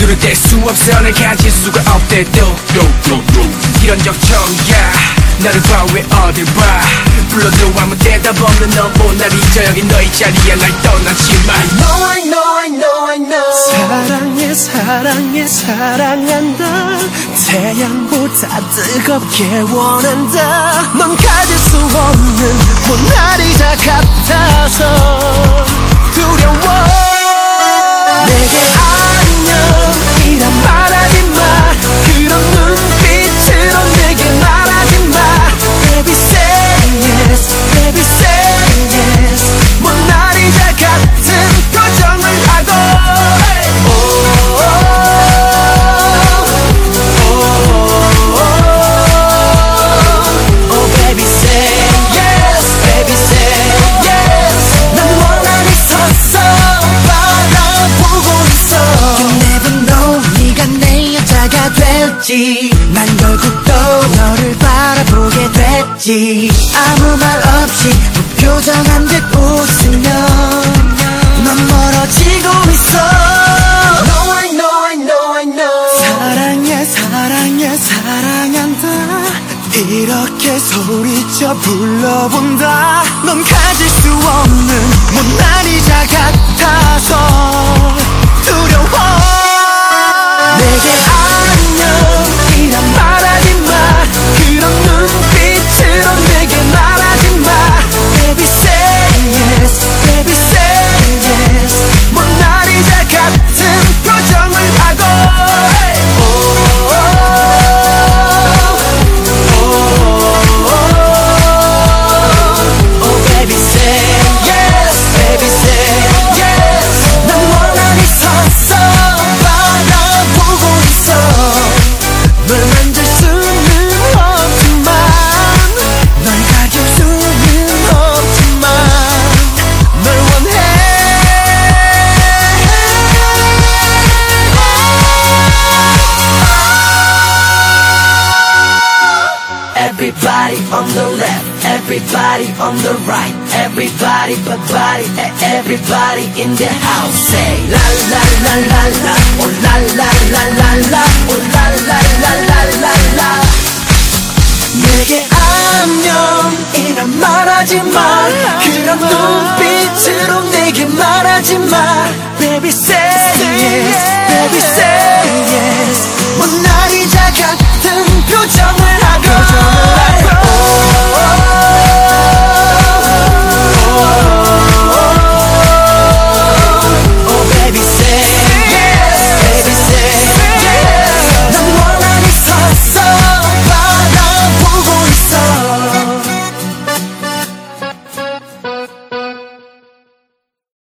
눈을 뗄수 없어 날 가질 수가 없대도. 이런 적 처음이야 나를 봐왜 어딜 봐. 불러도 아무 대답 없는 너못 날 잊어 여기 너의 자리에 날 떠나지만 I know I know I know I know 사랑해 사랑해 사랑한다 태양보다 뜨겁게 원한다. 넌 가질 수 없는 모나리자 같아 될지. 난 결국 또 너를 바라보게 됐지. 아무 말 없이 무표정한 듯 웃으며 넌 멀어지고 있어. No I know I know I know. 사랑해 사랑해 사랑한다. 이렇게 소리쳐 불러본다. 넌 가질 수 없는 모나리자 같아 Everybody on the left, everybody on the right, everybody but body, everybody in the house. Say la la la la la, oh la la la la la, oh la la la la la la. 내게 안녕이란 말하지 마. 그런 눈빛으로 내게 말하지 마. Baby say yes, baby say yes. 못난 이자 같은 표정을